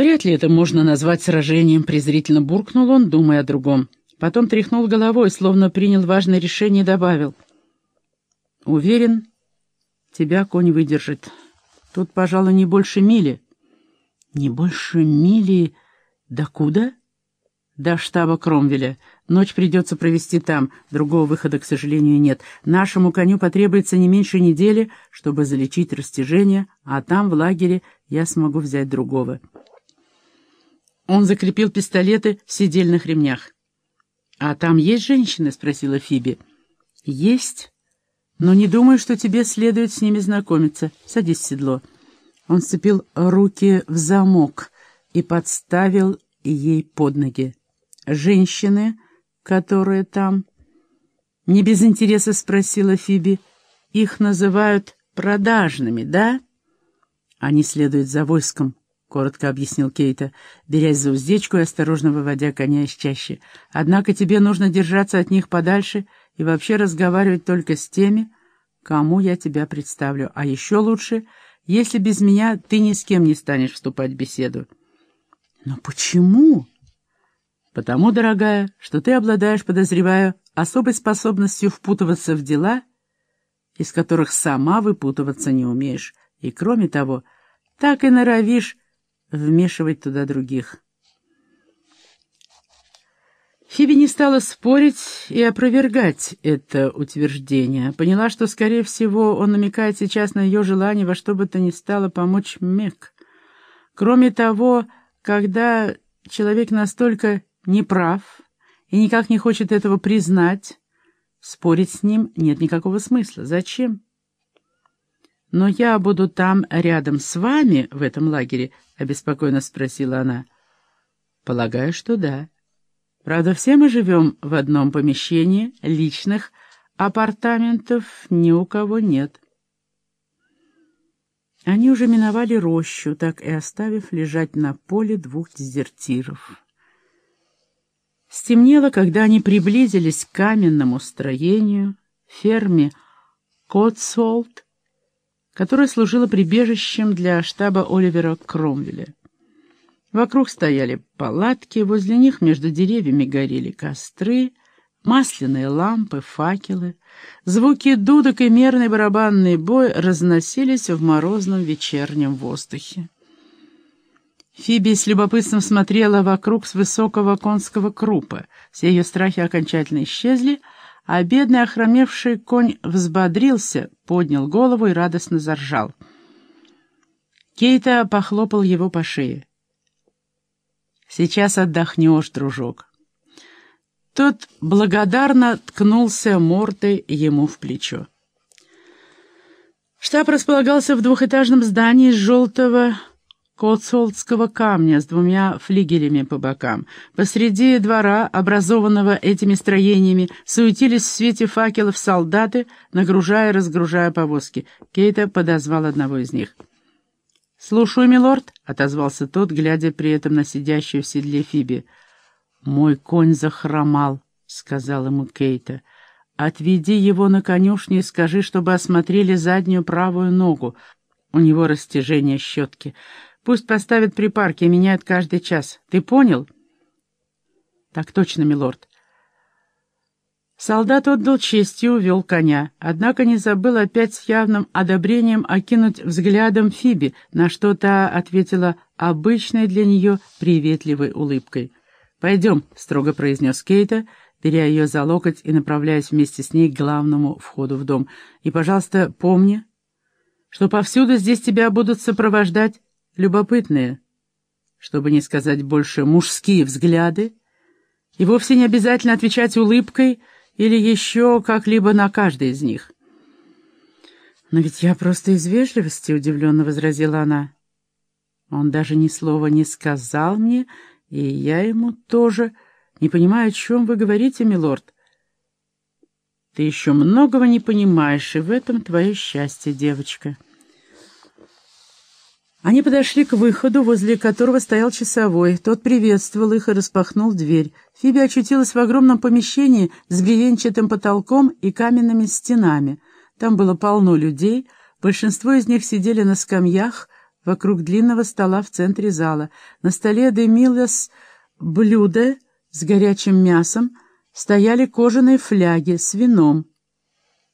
Вряд ли это можно назвать сражением, презрительно буркнул он, думая о другом. Потом тряхнул головой, словно принял важное решение и добавил. «Уверен, тебя конь выдержит. Тут, пожалуй, не больше мили». «Не больше мили? Докуда?» «До штаба Кромвеля. Ночь придется провести там. Другого выхода, к сожалению, нет. Нашему коню потребуется не меньше недели, чтобы залечить растяжение, а там, в лагере, я смогу взять другого». Он закрепил пистолеты в сидельных ремнях. «А там есть женщины?» — спросила Фиби. «Есть, но не думаю, что тебе следует с ними знакомиться. Садись в седло». Он сцепил руки в замок и подставил ей под ноги. «Женщины, которые там?» Не без интереса спросила Фиби. «Их называют продажными, да?» «Они следуют за войском», — коротко объяснил Кейта, берясь за уздечку и осторожно выводя коня из чаще. «Однако тебе нужно держаться от них подальше и вообще разговаривать только с теми, кому я тебя представлю. А еще лучше, если без меня ты ни с кем не станешь вступать в беседу». «Но почему?» «Потому, дорогая, что ты обладаешь, подозреваю, особой способностью впутываться в дела, из которых сама выпутываться не умеешь. И кроме того, так и норовишь вмешивать туда других. Фиби не стала спорить и опровергать это утверждение. Поняла, что, скорее всего, он намекает сейчас на ее желание во что бы то ни стало помочь Мек. Кроме того, когда человек настолько неправ и никак не хочет этого признать, спорить с ним нет никакого смысла. Зачем? «Но я буду там рядом с вами, в этом лагере?» — обеспокоенно спросила она. «Полагаю, что да. Правда, все мы живем в одном помещении, личных апартаментов ни у кого нет». Они уже миновали рощу, так и оставив лежать на поле двух дезертиров. Стемнело, когда они приблизились к каменному строению, ферме Котсолт, которая служила прибежищем для штаба Оливера Кромвеля. Вокруг стояли палатки, возле них между деревьями горели костры, масляные лампы, факелы. Звуки дудок и мерный барабанный бой разносились в морозном вечернем воздухе. Фиби с любопытством смотрела вокруг с высокого конского крупа. Все ее страхи окончательно исчезли — а бедный охромевший конь взбодрился, поднял голову и радостно заржал. Кейта похлопал его по шее. «Сейчас отдохнешь, дружок». Тот благодарно ткнулся мордой ему в плечо. Штаб располагался в двухэтажном здании из желтого Котсолдского камня с двумя флигелями по бокам. Посреди двора, образованного этими строениями, суетились в свете факелов солдаты, нагружая и разгружая повозки. Кейта подозвал одного из них. «Слушаю, милорд», — отозвался тот, глядя при этом на сидящую в седле Фиби. «Мой конь захромал», — сказал ему Кейта. «Отведи его на конюшню и скажи, чтобы осмотрели заднюю правую ногу. У него растяжение щетки». Пусть поставят припарки и меняют каждый час. Ты понял? Так точно, милорд. Солдат отдал честь и увел коня, однако не забыл опять с явным одобрением окинуть взглядом Фиби, на что та ответила обычной для нее приветливой улыбкой. «Пойдем», — строго произнес Кейта, беря ее за локоть и направляясь вместе с ней к главному входу в дом. «И, пожалуйста, помни, что повсюду здесь тебя будут сопровождать любопытные, чтобы не сказать больше мужские взгляды, и вовсе не обязательно отвечать улыбкой или еще как-либо на каждый из них. «Но ведь я просто из вежливости», — удивленно возразила она. «Он даже ни слова не сказал мне, и я ему тоже. Не понимаю, о чем вы говорите, милорд». «Ты еще многого не понимаешь, и в этом твое счастье, девочка». Они подошли к выходу, возле которого стоял часовой. Тот приветствовал их и распахнул дверь. Фиби очутилась в огромном помещении с бревенчатым потолком и каменными стенами. Там было полно людей, большинство из них сидели на скамьях, вокруг длинного стола в центре зала. На столе дымилось блюдо с горячим мясом, стояли кожаные фляги с вином.